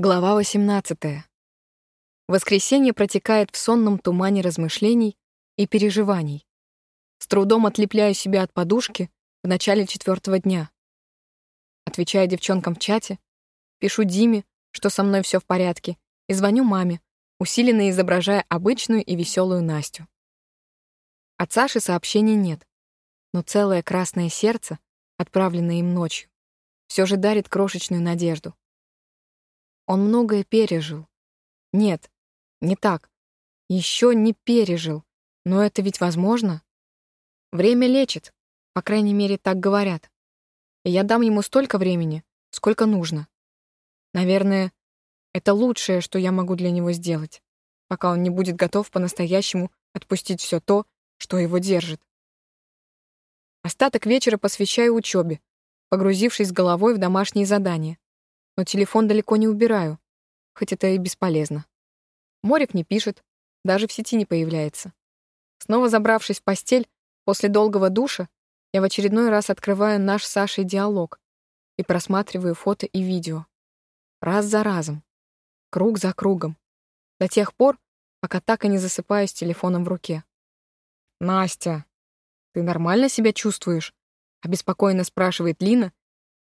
Глава 18. Воскресенье протекает в сонном тумане размышлений и переживаний. С трудом отлепляю себя от подушки в начале четвертого дня. Отвечаю девчонкам в чате, пишу Диме, что со мной все в порядке, и звоню маме, усиленно изображая обычную и веселую Настю. От Саши сообщений нет, но целое красное сердце, отправленное им ночью, все же дарит крошечную надежду. Он многое пережил. Нет, не так. Еще не пережил. Но это ведь возможно. Время лечит. По крайней мере, так говорят. И я дам ему столько времени, сколько нужно. Наверное, это лучшее, что я могу для него сделать, пока он не будет готов по-настоящему отпустить все то, что его держит. Остаток вечера посвящаю учебе, погрузившись головой в домашние задания но телефон далеко не убираю, хоть это и бесполезно. Морик не пишет, даже в сети не появляется. Снова забравшись в постель, после долгого душа, я в очередной раз открываю наш с Сашей диалог и просматриваю фото и видео. Раз за разом, круг за кругом, до тех пор, пока так и не засыпаю с телефоном в руке. «Настя, ты нормально себя чувствуешь?» — обеспокоенно спрашивает Лина,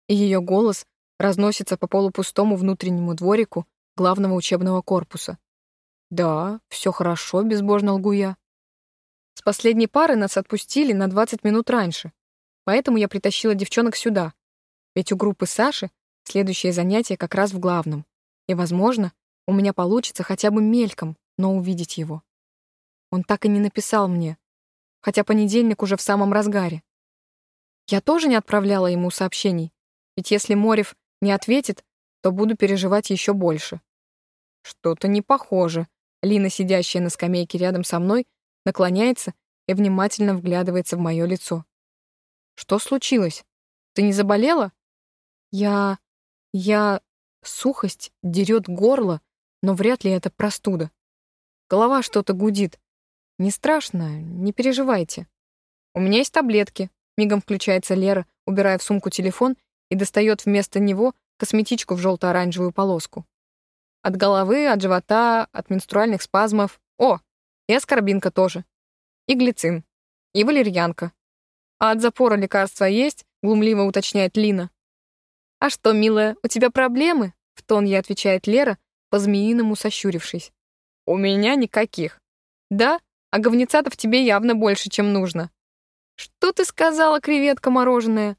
и ее голос разносится по полупустому внутреннему дворику главного учебного корпуса. «Да, все хорошо», — безбожно лгу я. С последней пары нас отпустили на 20 минут раньше, поэтому я притащила девчонок сюда, ведь у группы Саши следующее занятие как раз в главном, и, возможно, у меня получится хотя бы мельком, но увидеть его. Он так и не написал мне, хотя понедельник уже в самом разгаре. Я тоже не отправляла ему сообщений, ведь если Морев не ответит, то буду переживать еще больше. Что-то не похоже. Лина, сидящая на скамейке рядом со мной, наклоняется и внимательно вглядывается в мое лицо. Что случилось? Ты не заболела? Я... я... Сухость дерет горло, но вряд ли это простуда. Голова что-то гудит. Не страшно, не переживайте. У меня есть таблетки. Мигом включается Лера, убирая в сумку телефон и достает вместо него косметичку в желто-оранжевую полоску. От головы, от живота, от менструальных спазмов. О, и аскорбинка тоже. И глицин. И валерьянка. А от запора лекарства есть? Глумливо уточняет Лина. А что, милая, у тебя проблемы? В тон ей отвечает Лера, по-змеиному сощурившись. У меня никаких. Да? А говнеца-то в тебе явно больше, чем нужно. Что ты сказала, креветка мороженая?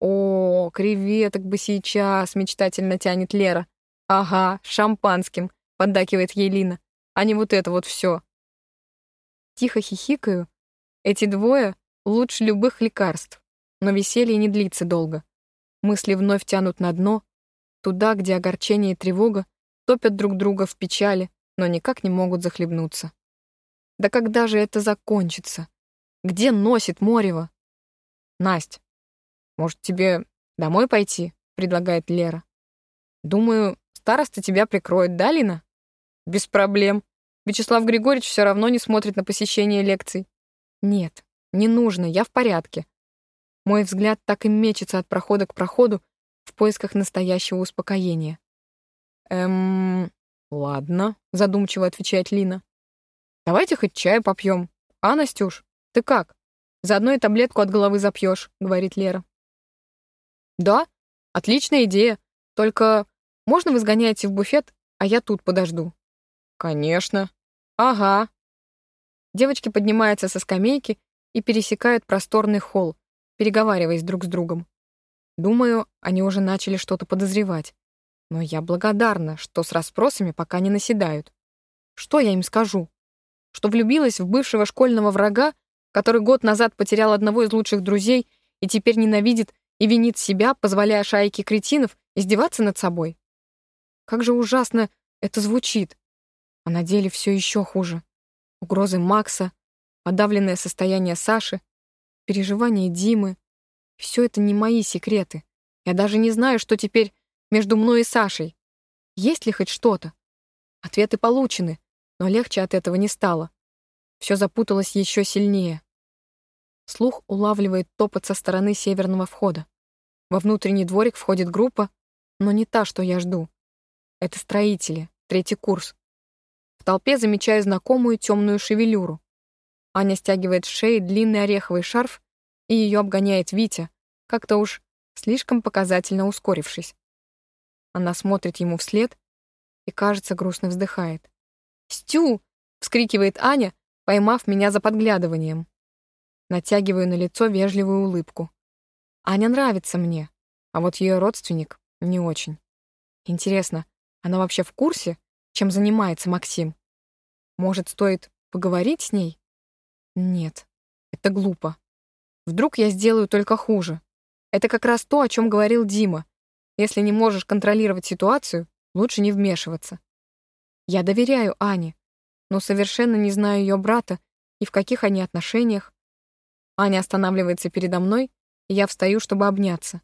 «О, креветок бы сейчас!» — мечтательно тянет Лера. «Ага, шампанским!» — поддакивает Елина. «А не вот это вот все!» Тихо хихикаю. Эти двое лучше любых лекарств. Но веселье не длится долго. Мысли вновь тянут на дно, туда, где огорчение и тревога топят друг друга в печали, но никак не могут захлебнуться. Да когда же это закончится? Где носит Морева? Насть, «Может, тебе домой пойти?» — предлагает Лера. «Думаю, староста тебя прикроет, да, Лина?» «Без проблем. Вячеслав Григорьевич все равно не смотрит на посещение лекций». «Нет, не нужно, я в порядке». Мой взгляд так и мечется от прохода к проходу в поисках настоящего успокоения. «Эм, ладно», — задумчиво отвечает Лина. «Давайте хоть чай попьем. А, Настюш, ты как? Заодно и таблетку от головы запьешь», — говорит Лера. «Да, отличная идея. Только можно вы сгоняете в буфет, а я тут подожду?» «Конечно. Ага». Девочки поднимаются со скамейки и пересекают просторный холл, переговариваясь друг с другом. Думаю, они уже начали что-то подозревать. Но я благодарна, что с расспросами пока не наседают. Что я им скажу? Что влюбилась в бывшего школьного врага, который год назад потерял одного из лучших друзей и теперь ненавидит и винит себя, позволяя шайке кретинов издеваться над собой. Как же ужасно это звучит. А на деле все еще хуже. Угрозы Макса, подавленное состояние Саши, переживания Димы. Все это не мои секреты. Я даже не знаю, что теперь между мной и Сашей. Есть ли хоть что-то? Ответы получены, но легче от этого не стало. Все запуталось еще сильнее. Слух улавливает топот со стороны северного входа. Во внутренний дворик входит группа, но не та, что я жду. Это строители, третий курс. В толпе замечаю знакомую темную шевелюру. Аня стягивает с шеи длинный ореховый шарф, и ее обгоняет Витя, как-то уж слишком показательно ускорившись. Она смотрит ему вслед и, кажется, грустно вздыхает. «Стю!» — вскрикивает Аня, поймав меня за подглядыванием. Натягиваю на лицо вежливую улыбку. Аня нравится мне, а вот ее родственник не очень. Интересно, она вообще в курсе, чем занимается Максим? Может, стоит поговорить с ней? Нет, это глупо. Вдруг я сделаю только хуже. Это как раз то, о чем говорил Дима. Если не можешь контролировать ситуацию, лучше не вмешиваться. Я доверяю Ане, но совершенно не знаю ее брата и в каких они отношениях. Аня останавливается передо мной, и я встаю, чтобы обняться.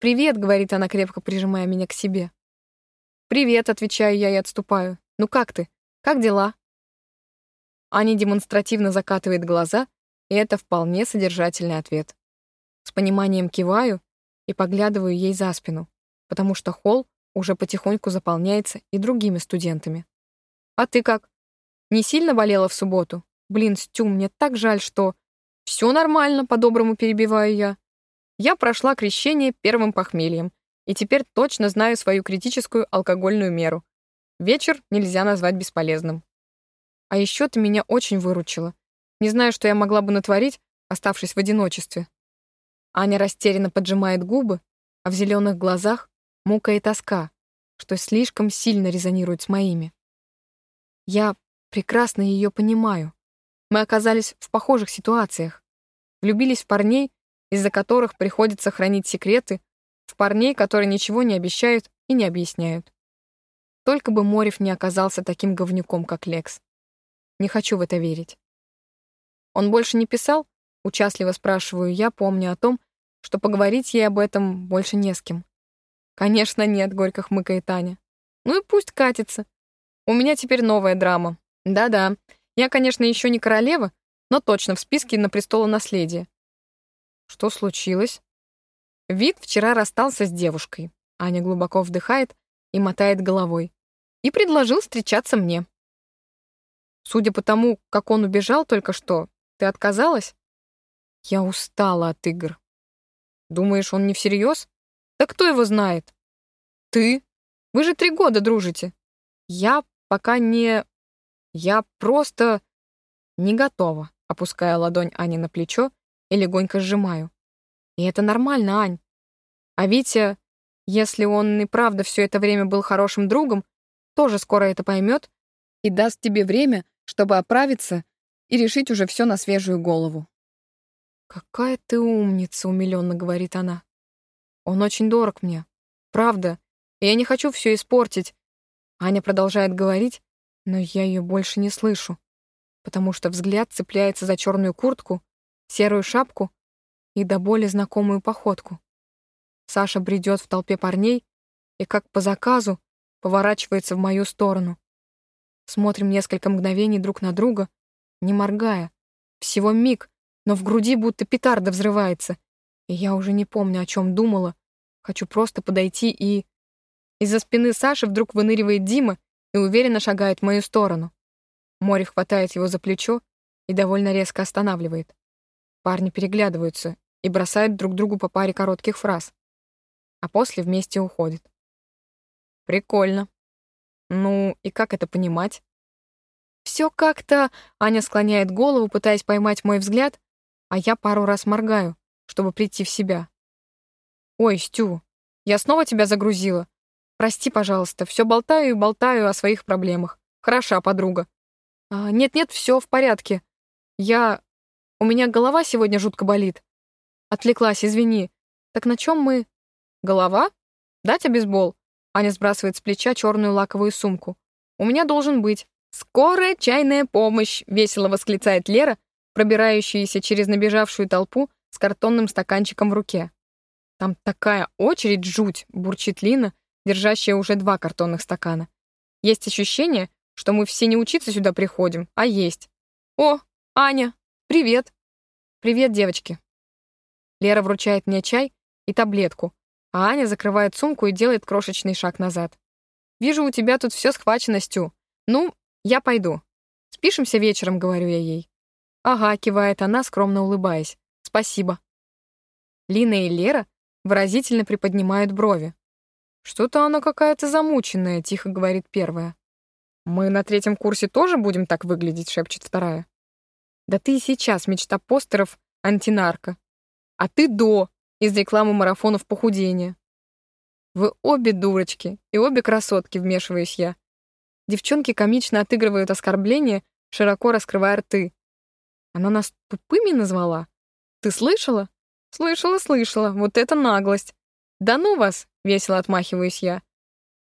«Привет», — говорит она, крепко прижимая меня к себе. «Привет», — отвечаю я и отступаю. «Ну как ты? Как дела?» Аня демонстративно закатывает глаза, и это вполне содержательный ответ. С пониманием киваю и поглядываю ей за спину, потому что холл уже потихоньку заполняется и другими студентами. «А ты как? Не сильно болела в субботу? Блин, Стю, мне так жаль, что...» «Все нормально», — по-доброму перебиваю я. Я прошла крещение первым похмельем, и теперь точно знаю свою критическую алкогольную меру. Вечер нельзя назвать бесполезным. А еще ты меня очень выручила. Не знаю, что я могла бы натворить, оставшись в одиночестве. Аня растерянно поджимает губы, а в зеленых глазах мука и тоска, что слишком сильно резонирует с моими. Я прекрасно ее понимаю. Мы оказались в похожих ситуациях. Влюбились в парней, из-за которых приходится хранить секреты, в парней, которые ничего не обещают и не объясняют. Только бы Морев не оказался таким говнюком, как Лекс. Не хочу в это верить. Он больше не писал? Участливо спрашиваю я, помню о том, что поговорить ей об этом больше не с кем. Конечно, нет, горько хмыкает Таня. Ну и пусть катится. У меня теперь новая драма. Да-да, я, конечно, еще не королева, но точно в списке на престолонаследие. Что случилось? Вид вчера расстался с девушкой. Аня глубоко вдыхает и мотает головой. И предложил встречаться мне. Судя по тому, как он убежал только что, ты отказалась? Я устала от игр. Думаешь, он не всерьез? Да кто его знает? Ты? Вы же три года дружите. Я пока не... Я просто не готова, опуская ладонь Ани на плечо и легонько сжимаю. И это нормально, Ань. А Витя, если он и правда все это время был хорошим другом, тоже скоро это поймет и даст тебе время, чтобы оправиться и решить уже все на свежую голову. «Какая ты умница», — умиленно говорит она. «Он очень дорог мне. Правда. И я не хочу все испортить». Аня продолжает говорить, но я ее больше не слышу, потому что взгляд цепляется за черную куртку, серую шапку и до боли знакомую походку. Саша бредет в толпе парней и, как по заказу, поворачивается в мою сторону. Смотрим несколько мгновений друг на друга, не моргая. Всего миг, но в груди будто петарда взрывается. И я уже не помню, о чем думала. Хочу просто подойти и... Из-за спины Саши вдруг выныривает Дима и уверенно шагает в мою сторону. Море хватает его за плечо и довольно резко останавливает. Парни переглядываются, и бросают друг другу по паре коротких фраз, а после вместе уходят. Прикольно. Ну, и как это понимать? Все как-то... Аня склоняет голову, пытаясь поймать мой взгляд, а я пару раз моргаю, чтобы прийти в себя. Ой, Стю, я снова тебя загрузила. Прости, пожалуйста, все болтаю и болтаю о своих проблемах. Хороша подруга. А, нет-нет, все в порядке. Я... У меня голова сегодня жутко болит. Отвлеклась, извини. Так на чем мы? Голова? Дать обезбол? Аня сбрасывает с плеча черную лаковую сумку. У меня должен быть. Скорая чайная помощь, весело восклицает Лера, пробирающаяся через набежавшую толпу с картонным стаканчиком в руке. Там такая очередь жуть, бурчит Лина, держащая уже два картонных стакана. Есть ощущение, что мы все не учиться сюда приходим, а есть. О, Аня, привет. Привет, девочки. Лера вручает мне чай и таблетку, а Аня закрывает сумку и делает крошечный шаг назад. Вижу, у тебя тут все схвачено, Стю. Ну, я пойду. Спишемся вечером, говорю я ей. Ага, кивает она, скромно улыбаясь. Спасибо. Лина и Лера выразительно приподнимают брови. «Что-то она какая-то замученная», — тихо говорит первая. «Мы на третьем курсе тоже будем так выглядеть», — шепчет вторая. «Да ты и сейчас мечта постеров антинарко. А ты до, из рекламы марафонов похудения». «Вы обе дурочки и обе красотки», — вмешиваюсь я. Девчонки комично отыгрывают оскорбления, широко раскрывая рты. Она нас тупыми назвала? Ты слышала? Слышала, слышала. Вот это наглость. Да ну вас, весело отмахиваюсь я.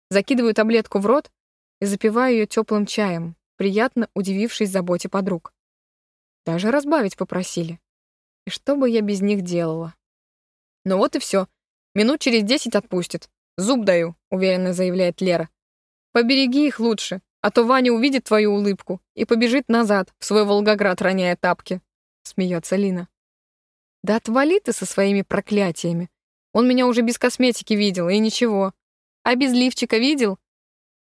Закидываю таблетку в рот и запиваю ее теплым чаем, приятно удивившись заботе подруг. Даже разбавить попросили. И что бы я без них делала? Ну вот и все. Минут через десять отпустит. Зуб даю, уверенно заявляет Лера. Побереги их лучше, а то Ваня увидит твою улыбку и побежит назад, в свой Волгоград, роняя тапки. Смеется Лина. Да отвали ты со своими проклятиями. Он меня уже без косметики видел, и ничего. А без лифчика видел?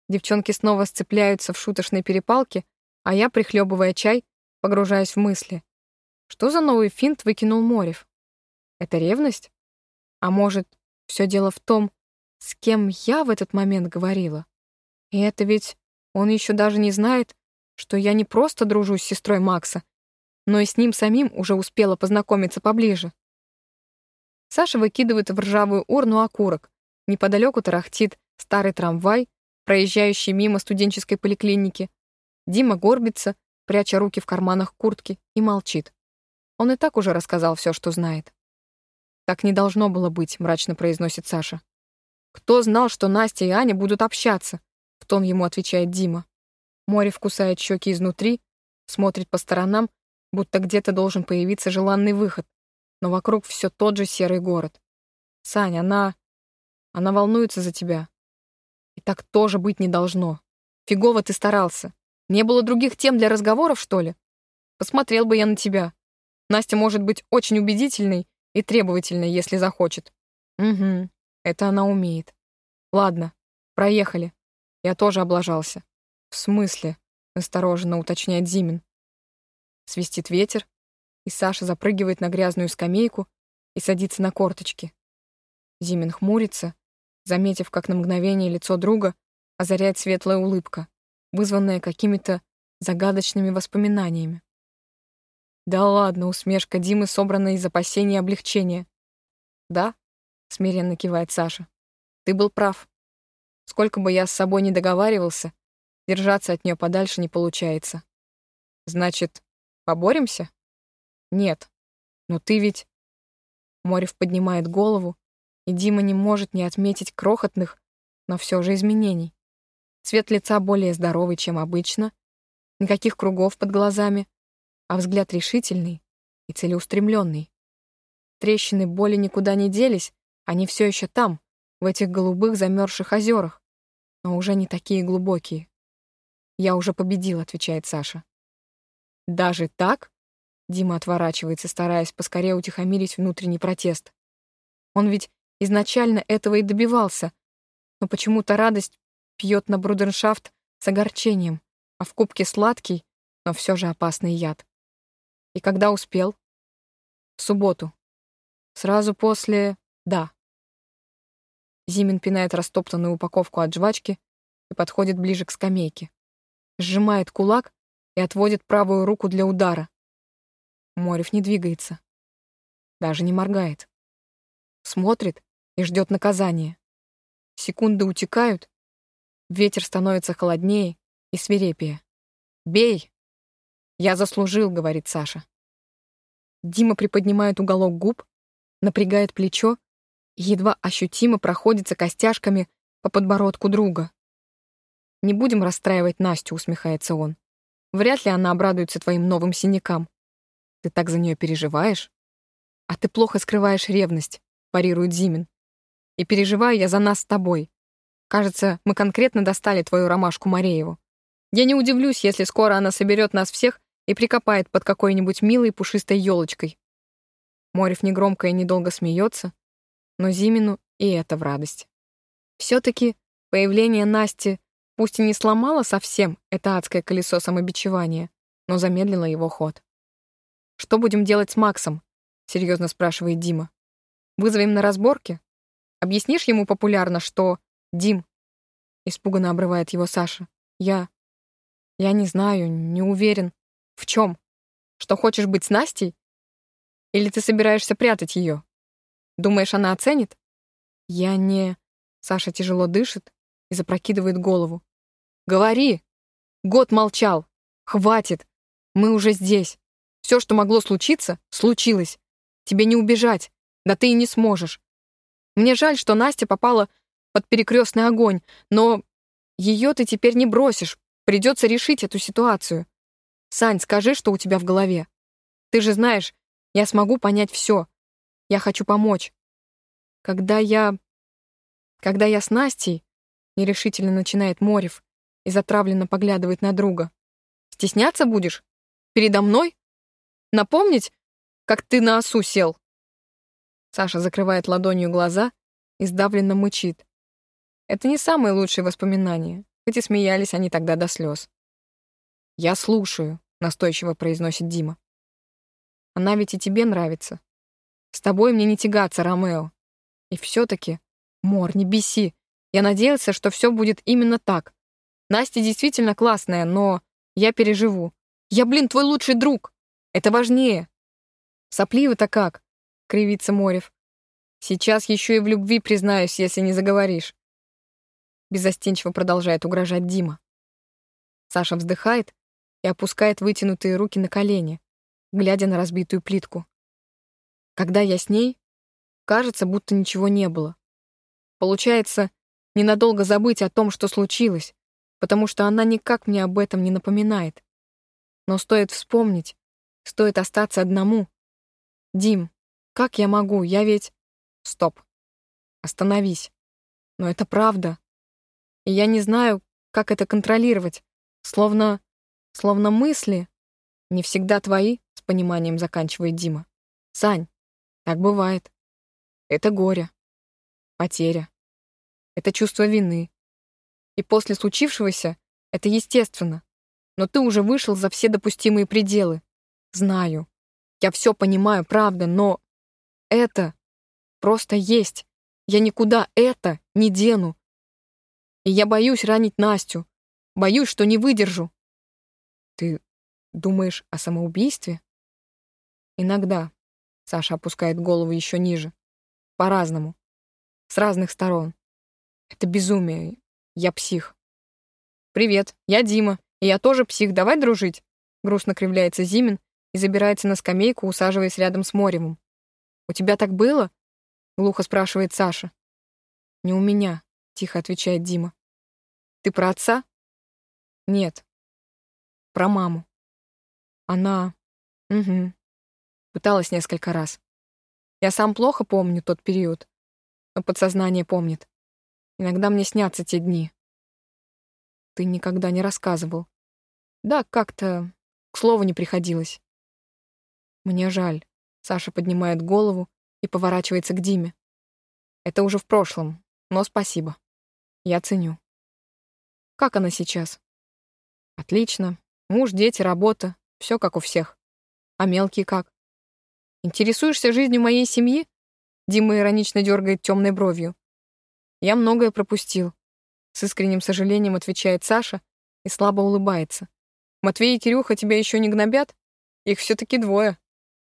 Девчонки снова сцепляются в шуточной перепалке, а я, прихлебывая чай, погружаюсь в мысли. Что за новый финт выкинул Морев? Это ревность? А может, все дело в том, с кем я в этот момент говорила? И это ведь он еще даже не знает, что я не просто дружу с сестрой Макса, но и с ним самим уже успела познакомиться поближе. Саша выкидывает в ржавую урну окурок. Неподалеку тарахтит старый трамвай, проезжающий мимо студенческой поликлиники. Дима горбится, пряча руки в карманах куртки, и молчит. Он и так уже рассказал все, что знает. «Так не должно было быть», — мрачно произносит Саша. «Кто знал, что Настя и Аня будут общаться?» — в тон ему отвечает Дима. Море вкусает щеки изнутри, смотрит по сторонам, будто где-то должен появиться желанный выход, но вокруг все тот же серый город. Сань, она... она волнуется за тебя. И так тоже быть не должно. Фигово ты старался. Не было других тем для разговоров, что ли? Посмотрел бы я на тебя. Настя может быть очень убедительной и требовательной, если захочет. Угу, это она умеет. Ладно, проехали. Я тоже облажался. В смысле? Осторожно уточняет Зимин. Свистит ветер, и Саша запрыгивает на грязную скамейку и садится на корточки. Зимин хмурится, заметив, как на мгновение лицо друга озаряет светлая улыбка, вызванная какими-то загадочными воспоминаниями. «Да ладно, усмешка Димы собрана из опасения и облегчения». «Да», — смиренно кивает Саша, — «ты был прав. Сколько бы я с собой не договаривался, держаться от нее подальше не получается. Значит, Поборемся? Нет. Но ты ведь... Морев поднимает голову, и Дима не может не отметить крохотных, но все же изменений. Цвет лица более здоровый, чем обычно, никаких кругов под глазами, а взгляд решительный и целеустремленный. Трещины боли никуда не делись, они все еще там, в этих голубых замерзших озерах, но уже не такие глубокие. «Я уже победил», — отвечает Саша. Даже так? Дима отворачивается, стараясь поскорее утихомирить внутренний протест. Он ведь изначально этого и добивался, но почему-то радость пьет на брудершафт с огорчением, а в кубке сладкий, но все же опасный яд. И когда успел? В субботу. Сразу после... Да. Зимин пинает растоптанную упаковку от жвачки и подходит ближе к скамейке. Сжимает кулак и отводит правую руку для удара. Морев не двигается. Даже не моргает. Смотрит и ждет наказания. Секунды утекают, ветер становится холоднее и свирепее. «Бей!» «Я заслужил», — говорит Саша. Дима приподнимает уголок губ, напрягает плечо и едва ощутимо проходится костяшками по подбородку друга. «Не будем расстраивать Настю», — усмехается он. Вряд ли она обрадуется твоим новым синякам. Ты так за нее переживаешь? А ты плохо скрываешь ревность, парирует Зимин. И переживаю я за нас с тобой. Кажется, мы конкретно достали твою ромашку Марееву. Я не удивлюсь, если скоро она соберет нас всех и прикопает под какой-нибудь милой пушистой елочкой. Морев негромко и недолго смеется, но Зимину и это в радость. Все-таки Появление Насти пусть и не сломало совсем это адское колесо самобичевания, но замедлило его ход. «Что будем делать с Максом?» — серьезно спрашивает Дима. «Вызовем на разборки? Объяснишь ему популярно, что... Дим...» Испуганно обрывает его Саша. «Я... я не знаю, не уверен. В чем? Что хочешь быть с Настей? Или ты собираешься прятать ее? Думаешь, она оценит?» «Я не...» Саша тяжело дышит и запрокидывает голову. «Говори! Год молчал. Хватит! Мы уже здесь. Все, что могло случиться, случилось. Тебе не убежать, да ты и не сможешь. Мне жаль, что Настя попала под перекрестный огонь, но ее ты теперь не бросишь. Придется решить эту ситуацию. Сань, скажи, что у тебя в голове. Ты же знаешь, я смогу понять все. Я хочу помочь. Когда я... Когда я с Настей, нерешительно начинает Морев и затравленно поглядывает на друга. Стесняться будешь? Передо мной? Напомнить, как ты на осу сел?» Саша закрывает ладонью глаза и сдавленно мычит. Это не самые лучшие воспоминания, хоть и смеялись они тогда до слез. «Я слушаю», — настойчиво произносит Дима. «Она ведь и тебе нравится. С тобой мне не тягаться, Ромео. И все-таки, Мор, не беси. Я надеялся, что все будет именно так. Настя действительно классная, но я переживу. Я, блин, твой лучший друг. Это важнее. Сопливо-то как? Кривится Морев. Сейчас еще и в любви признаюсь, если не заговоришь. Безостенчиво продолжает угрожать Дима. Саша вздыхает и опускает вытянутые руки на колени, глядя на разбитую плитку. Когда я с ней, кажется, будто ничего не было. Получается, ненадолго забыть о том, что случилось, потому что она никак мне об этом не напоминает. Но стоит вспомнить, стоит остаться одному. Дим, как я могу? Я ведь... Стоп. Остановись. Но это правда. И я не знаю, как это контролировать. Словно... Словно мысли не всегда твои, с пониманием заканчивает Дима. Сань, так бывает. Это горе. Потеря. Это чувство вины. И после случившегося это естественно. Но ты уже вышел за все допустимые пределы. Знаю. Я все понимаю, правда, но... Это просто есть. Я никуда это не дену. И я боюсь ранить Настю. Боюсь, что не выдержу. Ты думаешь о самоубийстве? Иногда. Саша опускает голову еще ниже. По-разному. С разных сторон. Это безумие. Я псих. «Привет, я Дима, и я тоже псих, давай дружить?» Грустно кривляется Зимин и забирается на скамейку, усаживаясь рядом с Моревым. «У тебя так было?» — глухо спрашивает Саша. «Не у меня», — тихо отвечает Дима. «Ты про отца?» «Нет». «Про маму». «Она...» «Угу». Пыталась несколько раз. Я сам плохо помню тот период, но подсознание помнит. Иногда мне снятся те дни. Ты никогда не рассказывал. Да, как-то к слову не приходилось. Мне жаль. Саша поднимает голову и поворачивается к Диме. Это уже в прошлом, но спасибо. Я ценю. Как она сейчас? Отлично. Муж, дети, работа. Все как у всех. А мелкие как? Интересуешься жизнью моей семьи? Дима иронично дергает темной бровью. Я многое пропустил. С искренним сожалением отвечает Саша и слабо улыбается. Матвей и Кирюха тебя еще не гнобят? Их все-таки двое.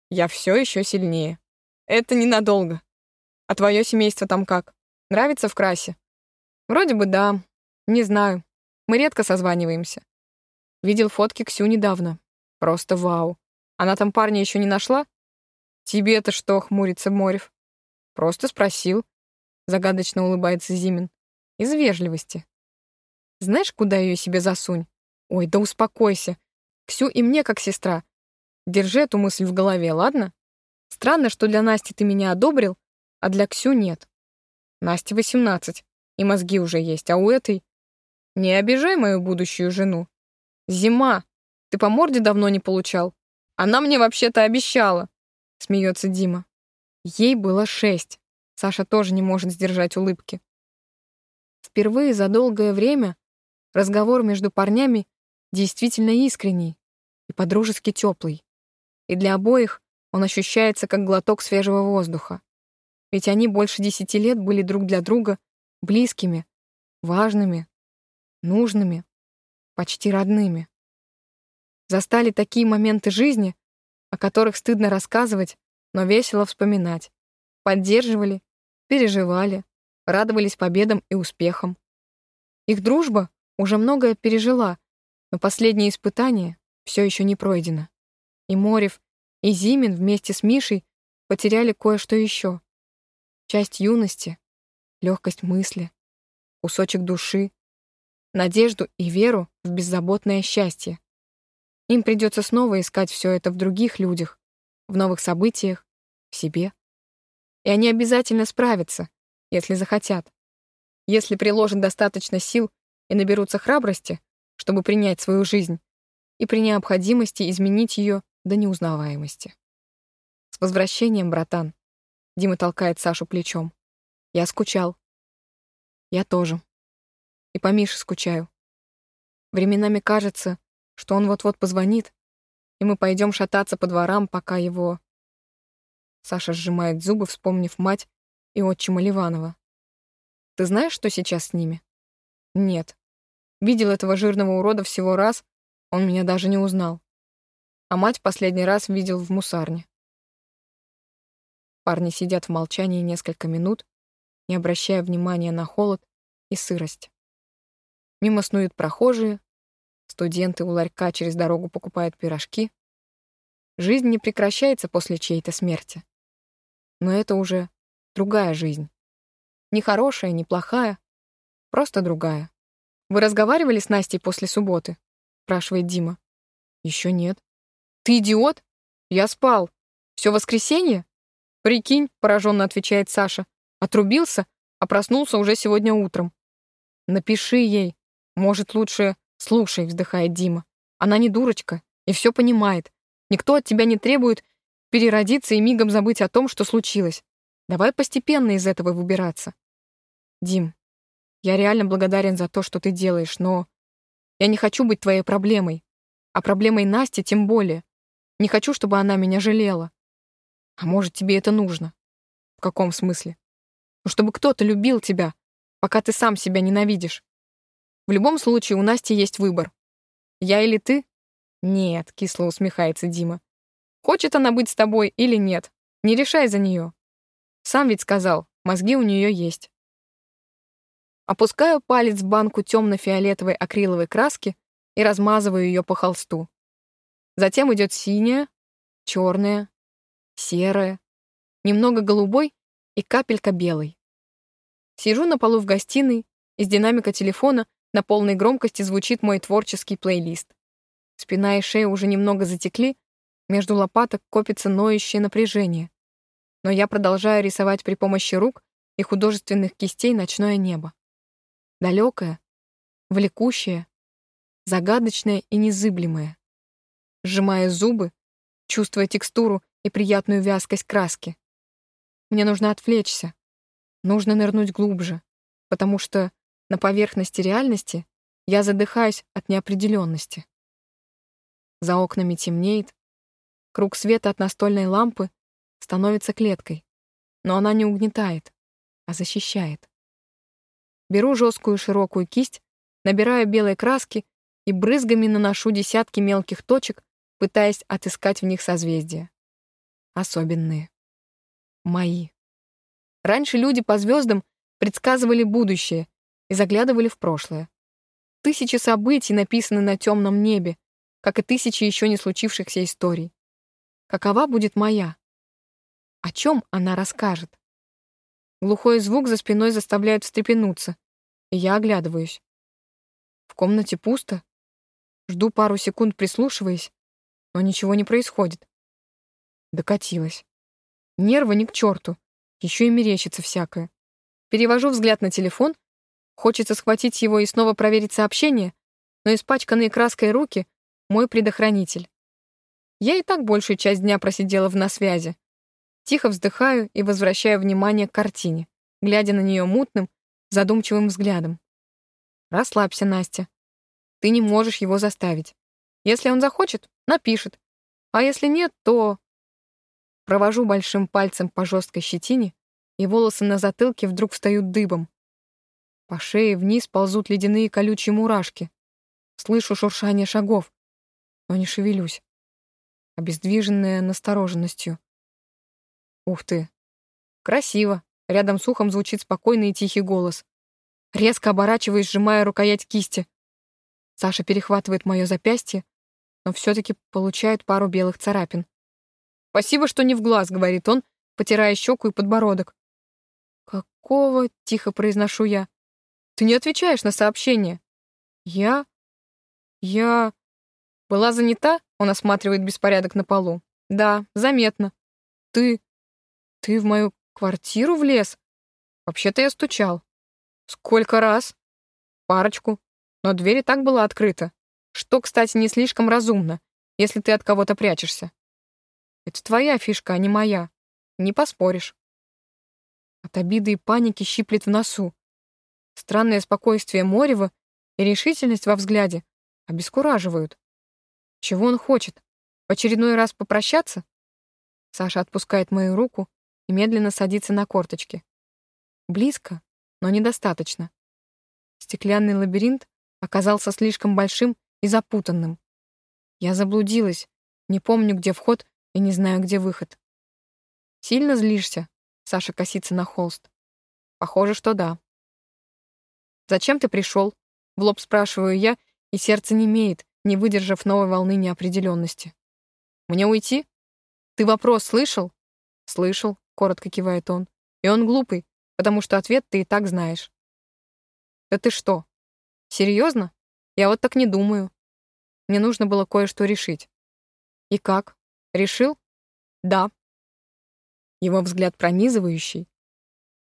Я все еще сильнее. Это ненадолго. А твое семейство там как? Нравится в красе? Вроде бы да. Не знаю. Мы редко созваниваемся. Видел фотки Ксю недавно. Просто вау. Она там парня еще не нашла? Тебе-то что, хмурится Морев? Просто спросил. Загадочно улыбается Зимин. Из вежливости. Знаешь, куда ее себе засунь? Ой, да успокойся. Ксю и мне как сестра. Держи эту мысль в голове, ладно? Странно, что для Насти ты меня одобрил, а для Ксю нет. Насте 18, и мозги уже есть, а у этой... Не обижай мою будущую жену. Зима. Ты по морде давно не получал. Она мне вообще-то обещала. Смеется Дима. Ей было шесть. Саша тоже не может сдержать улыбки. впервые за долгое время разговор между парнями действительно искренний и подружески теплый. И для обоих он ощущается как глоток свежего воздуха. Ведь они больше десяти лет были друг для друга близкими, важными, нужными, почти родными. Застали такие моменты жизни, о которых стыдно рассказывать, но весело вспоминать. Поддерживали, переживали, радовались победам и успехам. Их дружба уже многое пережила, но последнее испытание все еще не пройдено. И Морев, и Зимин вместе с Мишей потеряли кое-что еще. Часть юности, легкость мысли, кусочек души, надежду и веру в беззаботное счастье. Им придется снова искать все это в других людях, в новых событиях, в себе. И они обязательно справятся, если захотят. Если приложат достаточно сил и наберутся храбрости, чтобы принять свою жизнь, и при необходимости изменить ее до неузнаваемости. «С возвращением, братан!» Дима толкает Сашу плечом. «Я скучал». «Я тоже. И по Мише скучаю. Временами кажется, что он вот-вот позвонит, и мы пойдем шататься по дворам, пока его...» Саша сжимает зубы, вспомнив мать и отчима Ливанова. «Ты знаешь, что сейчас с ними?» «Нет. Видел этого жирного урода всего раз, он меня даже не узнал. А мать последний раз видел в мусарне. Парни сидят в молчании несколько минут, не обращая внимания на холод и сырость. Мимо снуют прохожие, студенты у ларька через дорогу покупают пирожки. Жизнь не прекращается после чьей-то смерти. Но это уже другая жизнь. Не хорошая, не плохая, просто другая. Вы разговаривали с Настей после субботы? спрашивает Дима. Еще нет. Ты идиот? Я спал. Все воскресенье? Прикинь, пораженно отвечает Саша. Отрубился, а проснулся уже сегодня утром. Напиши ей. Может, лучше слушай, вздыхает Дима. Она не дурочка и все понимает. Никто от тебя не требует переродиться и мигом забыть о том, что случилось. Давай постепенно из этого выбираться. Дим, я реально благодарен за то, что ты делаешь, но я не хочу быть твоей проблемой. А проблемой Насти тем более. Не хочу, чтобы она меня жалела. А может, тебе это нужно? В каком смысле? Ну, чтобы кто-то любил тебя, пока ты сам себя ненавидишь. В любом случае, у Насти есть выбор. Я или ты? Нет, кисло усмехается Дима. Хочет она быть с тобой или нет? Не решай за нее. Сам ведь сказал, мозги у нее есть. Опускаю палец в банку темно-фиолетовой акриловой краски и размазываю ее по холсту. Затем идет синяя, черная, серая, немного голубой и капелька белой. Сижу на полу в гостиной, из динамика телефона на полной громкости звучит мой творческий плейлист. Спина и шея уже немного затекли, между лопаток копится ноющее напряжение. Но я продолжаю рисовать при помощи рук и художественных кистей ночное небо далекое, влекущее, загадочное и незыблемое. Сжимая зубы, чувствуя текстуру и приятную вязкость краски. Мне нужно отвлечься, нужно нырнуть глубже, потому что на поверхности реальности я задыхаюсь от неопределенности. За окнами темнеет, круг света от настольной лампы становится клеткой, но она не угнетает, а защищает. Беру жесткую широкую кисть, набираю белой краски и брызгами наношу десятки мелких точек, пытаясь отыскать в них созвездия. Особенные. Мои. Раньше люди по звездам предсказывали будущее и заглядывали в прошлое. Тысячи событий написаны на темном небе, как и тысячи еще не случившихся историй. Какова будет моя? О чем она расскажет? Глухой звук за спиной заставляет встрепенуться, и я оглядываюсь. В комнате пусто. Жду пару секунд, прислушиваясь, но ничего не происходит. Докатилась. Нервы ни к черту, еще и мерещится всякое. Перевожу взгляд на телефон, хочется схватить его и снова проверить сообщение, но испачканные краской руки — мой предохранитель. Я и так большую часть дня просидела в насвязи, Тихо вздыхаю и возвращаю внимание к картине, глядя на нее мутным, задумчивым взглядом. «Расслабься, Настя. Ты не можешь его заставить. Если он захочет, напишет. А если нет, то...» Провожу большим пальцем по жесткой щетине, и волосы на затылке вдруг встают дыбом. По шее вниз ползут ледяные колючие мурашки. Слышу шуршание шагов, но не шевелюсь, обездвиженная настороженностью. Ух ты! Красиво! Рядом с ухом звучит спокойный и тихий голос. Резко оборачиваясь, сжимая рукоять кисти. Саша перехватывает мое запястье, но все-таки получает пару белых царапин. «Спасибо, что не в глаз», — говорит он, потирая щеку и подбородок. «Какого?» — тихо произношу я. Ты не отвечаешь на сообщение. Я... Я... Была занята? Он осматривает беспорядок на полу. Да, заметно. Ты... Ты в мою квартиру влез? Вообще-то я стучал. Сколько раз? Парочку. Но дверь и так была открыта. Что, кстати, не слишком разумно, если ты от кого-то прячешься. Это твоя фишка, а не моя. Не поспоришь. От обиды и паники щиплет в носу. Странное спокойствие Морева и решительность во взгляде обескураживают. Чего он хочет? В очередной раз попрощаться? Саша отпускает мою руку и медленно садится на корточки. Близко, но недостаточно. Стеклянный лабиринт оказался слишком большим и запутанным. Я заблудилась, не помню, где вход и не знаю, где выход. «Сильно злишься?» — Саша косится на холст. «Похоже, что да». «Зачем ты пришел?» — в лоб спрашиваю я, и сердце не имеет, не выдержав новой волны неопределенности. «Мне уйти? Ты вопрос слышал?» «Слышал», — коротко кивает он. «И он глупый, потому что ответ ты и так знаешь». «Да ты что? Серьезно? Я вот так не думаю. Мне нужно было кое-что решить». «И как? Решил?» «Да». Его взгляд пронизывающий,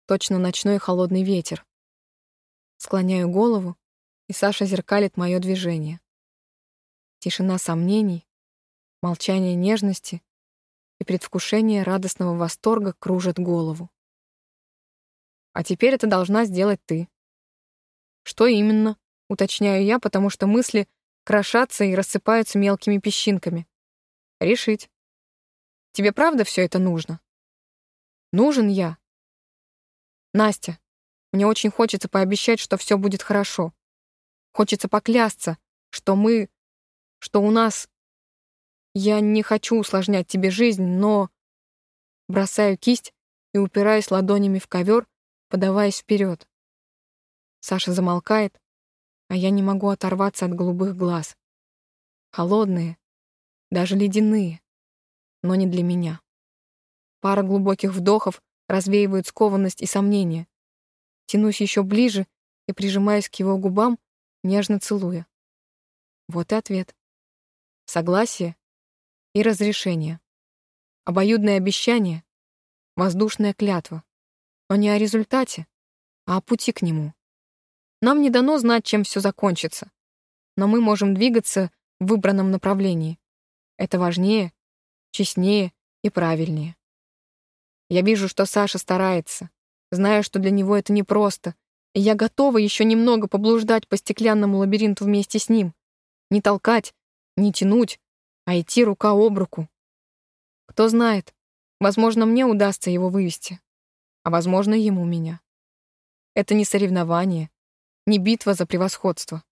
точно ночной холодный ветер. Склоняю голову, и Саша зеркалит мое движение. Тишина сомнений, молчание нежности и предвкушение радостного восторга кружат голову. А теперь это должна сделать ты. Что именно? Уточняю я, потому что мысли крошатся и рассыпаются мелкими песчинками. Решить. Тебе правда все это нужно? Нужен я. Настя, мне очень хочется пообещать, что все будет хорошо. Хочется поклясться, что мы... что у нас... Я не хочу усложнять тебе жизнь, но... Бросаю кисть и упираюсь ладонями в ковер, подаваясь вперед. Саша замолкает, а я не могу оторваться от голубых глаз. Холодные, даже ледяные, но не для меня. Пара глубоких вдохов развеивают скованность и сомнения тянусь еще ближе и прижимаюсь к его губам, нежно целуя. Вот и ответ. Согласие и разрешение. Обоюдное обещание, воздушная клятва. Но не о результате, а о пути к нему. Нам не дано знать, чем все закончится, но мы можем двигаться в выбранном направлении. Это важнее, честнее и правильнее. Я вижу, что Саша старается, Знаю, что для него это непросто, и я готова еще немного поблуждать по стеклянному лабиринту вместе с ним. Не толкать, не тянуть, а идти рука об руку. Кто знает, возможно, мне удастся его вывести, а возможно, ему меня. Это не соревнование, не битва за превосходство.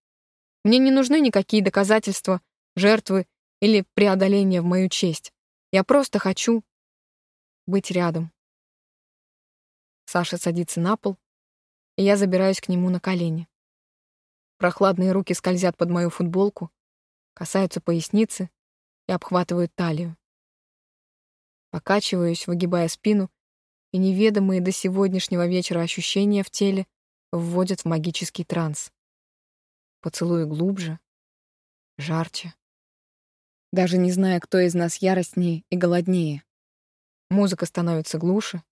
Мне не нужны никакие доказательства, жертвы или преодоления в мою честь. Я просто хочу быть рядом. Саша садится на пол, и я забираюсь к нему на колени. Прохладные руки скользят под мою футболку, касаются поясницы и обхватывают талию. Покачиваюсь, выгибая спину, и неведомые до сегодняшнего вечера ощущения в теле вводят в магический транс. Поцелую глубже, жарче. Даже не зная, кто из нас яростнее и голоднее. Музыка становится глуше,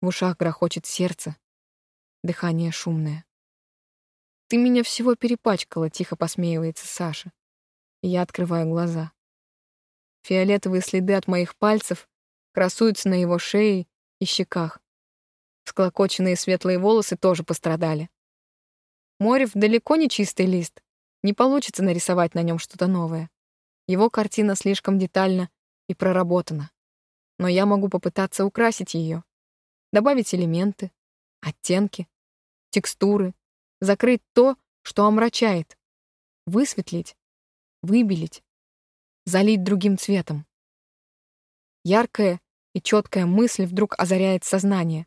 в ушах грохочет сердце, дыхание шумное. «Ты меня всего перепачкала», — тихо посмеивается Саша. Я открываю глаза. Фиолетовые следы от моих пальцев красуются на его шее и щеках. Склокоченные светлые волосы тоже пострадали. Морев далеко не чистый лист. Не получится нарисовать на нем что-то новое. Его картина слишком детальна и проработана. Но я могу попытаться украсить ее, добавить элементы, оттенки, текстуры, закрыть то, что омрачает, высветлить, выбелить, залить другим цветом. Яркая и четкая мысль вдруг озаряет сознание.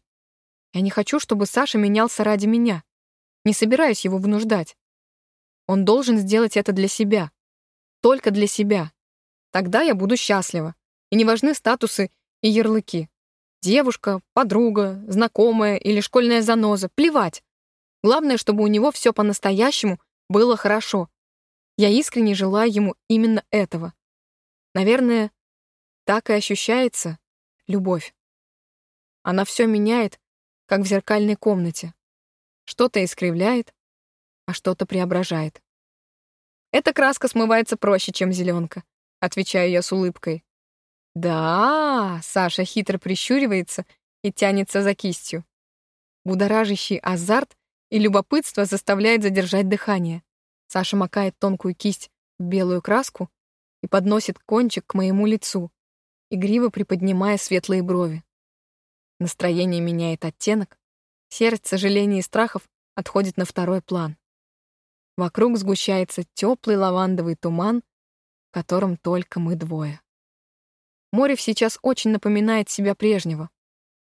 Я не хочу, чтобы Саша менялся ради меня. Не собираюсь его вынуждать. Он должен сделать это для себя. Только для себя. Тогда я буду счастлива. И не важны статусы и ярлыки. Девушка, подруга, знакомая или школьная заноза. Плевать. Главное, чтобы у него все по-настоящему было хорошо. Я искренне желаю ему именно этого. Наверное, так и ощущается любовь. Она все меняет, как в зеркальной комнате. Что-то искривляет, а что-то преображает. Эта краска смывается проще, чем зеленка, отвечаю я с улыбкой. Да, Саша хитро прищуривается и тянется за кистью. Будоражащий азарт и любопытство заставляет задержать дыхание. Саша макает тонкую кисть в белую краску и подносит кончик к моему лицу, игриво приподнимая светлые брови. Настроение меняет оттенок, сердце сожаления и страхов отходит на второй план. Вокруг сгущается теплый лавандовый туман, в котором только мы двое. Морев сейчас очень напоминает себя прежнего.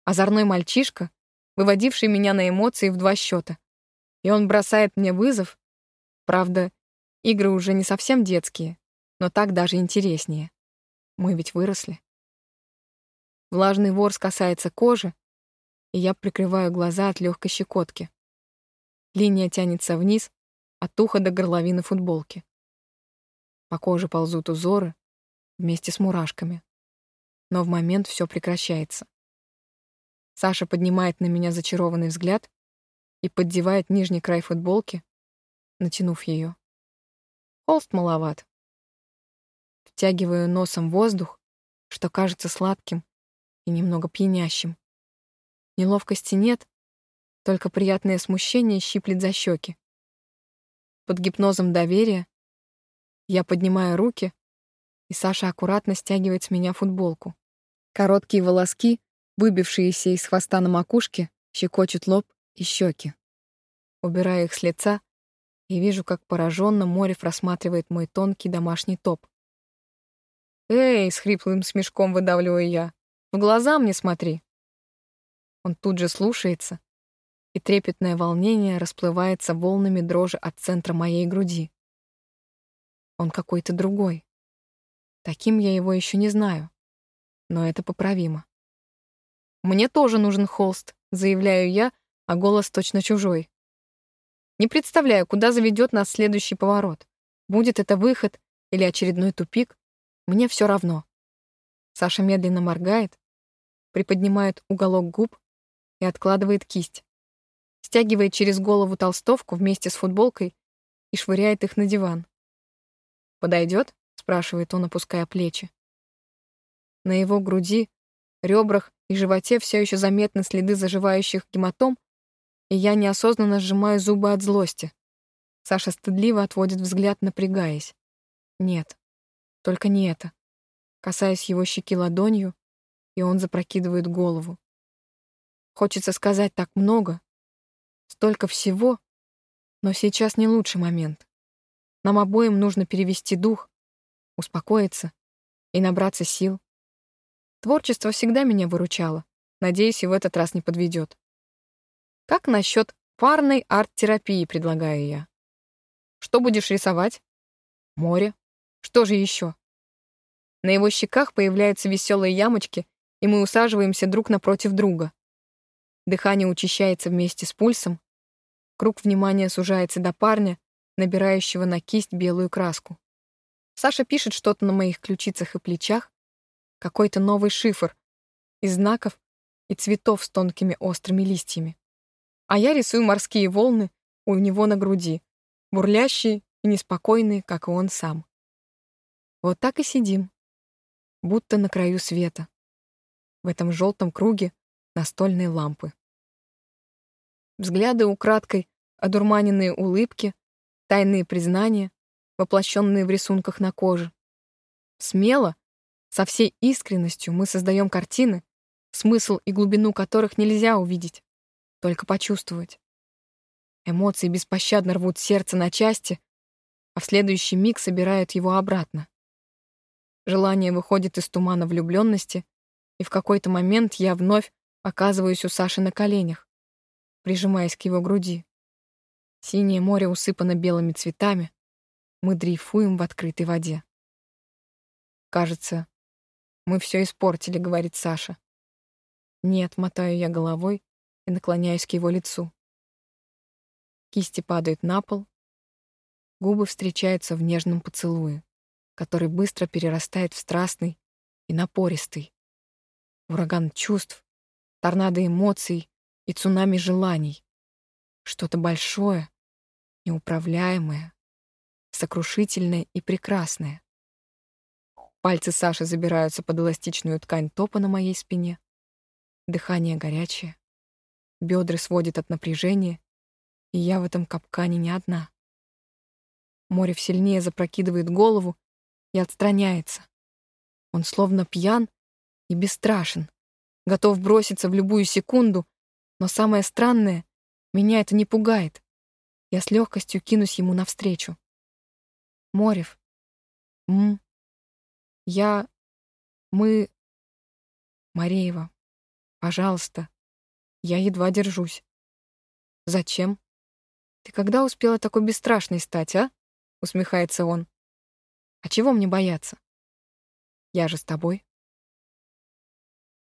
Озорной мальчишка, выводивший меня на эмоции в два счета. И он бросает мне вызов. Правда, игры уже не совсем детские, но так даже интереснее. Мы ведь выросли. Влажный ворс касается кожи, и я прикрываю глаза от легкой щекотки. Линия тянется вниз, от уха до горловины футболки. По коже ползут узоры вместе с мурашками. Но в момент все прекращается. Саша поднимает на меня зачарованный взгляд и поддевает нижний край футболки, натянув ее. Холст маловат. Втягиваю носом воздух, что кажется сладким и немного пьянящим. Неловкости нет, только приятное смущение щиплет за щеки. Под гипнозом доверия я поднимаю руки, и Саша аккуратно стягивает с меня футболку. Короткие волоски, выбившиеся из хвоста на макушке, щекочут лоб и щеки. Убираю их с лица и вижу, как пораженно Морев рассматривает мой тонкий домашний топ. «Эй!» — с хриплым смешком выдавливаю я. В глаза мне смотри. Он тут же слушается, и трепетное волнение расплывается волнами дрожи от центра моей груди. Он какой-то другой. Таким я его еще не знаю, но это поправимо. «Мне тоже нужен холст», — заявляю я, а голос точно чужой. Не представляю, куда заведет нас следующий поворот. Будет это выход или очередной тупик, мне все равно. Саша медленно моргает, приподнимает уголок губ и откладывает кисть. Стягивает через голову толстовку вместе с футболкой и швыряет их на диван. «Подойдет?» — спрашивает он, опуская плечи. На его груди, ребрах и животе все еще заметны следы заживающих гематом, и я неосознанно сжимаю зубы от злости. Саша стыдливо отводит взгляд, напрягаясь. Нет, только не это. Касаясь его щеки ладонью, и он запрокидывает голову. Хочется сказать так много, столько всего, но сейчас не лучший момент. Нам обоим нужно перевести дух, успокоиться и набраться сил. Творчество всегда меня выручало. Надеюсь, и в этот раз не подведет. Как насчет парной арт-терапии, предлагаю я. Что будешь рисовать? Море. Что же еще? На его щеках появляются веселые ямочки, и мы усаживаемся друг напротив друга. Дыхание учащается вместе с пульсом. Круг внимания сужается до парня, набирающего на кисть белую краску. Саша пишет что-то на моих ключицах и плечах, какой-то новый шифр из знаков и цветов с тонкими острыми листьями. А я рисую морские волны у него на груди, бурлящие и неспокойные, как и он сам. Вот так и сидим, будто на краю света в этом желтом круге настольной лампы. Взгляды украдкой, одурманенные улыбки, тайные признания, воплощенные в рисунках на коже. Смело, со всей искренностью мы создаем картины, смысл и глубину которых нельзя увидеть, только почувствовать. Эмоции беспощадно рвут сердце на части, а в следующий миг собирают его обратно. Желание выходит из тумана влюбленности, и в какой-то момент я вновь оказываюсь у Саши на коленях, прижимаясь к его груди. Синее море усыпано белыми цветами, мы дрейфуем в открытой воде. «Кажется, мы все испортили», — говорит Саша. «Нет», — мотаю я головой и наклоняюсь к его лицу. Кисти падают на пол, губы встречаются в нежном поцелуе, который быстро перерастает в страстный и напористый. Ураган чувств, торнадо эмоций и цунами желаний. Что-то большое, неуправляемое, сокрушительное и прекрасное. Пальцы Саши забираются под эластичную ткань топа на моей спине. Дыхание горячее. Бедра сводит от напряжения, и я в этом капкане не одна. Морев сильнее запрокидывает голову и отстраняется. Он словно пьян и бесстрашен, готов броситься в любую секунду, но самое странное, меня это не пугает. Я с легкостью кинусь ему навстречу. Морев. М. Я... Мы... Мареева. Пожалуйста. Я едва держусь. Зачем? Ты когда успела такой бесстрашной стать, а? Усмехается он. А чего мне бояться? Я же с тобой.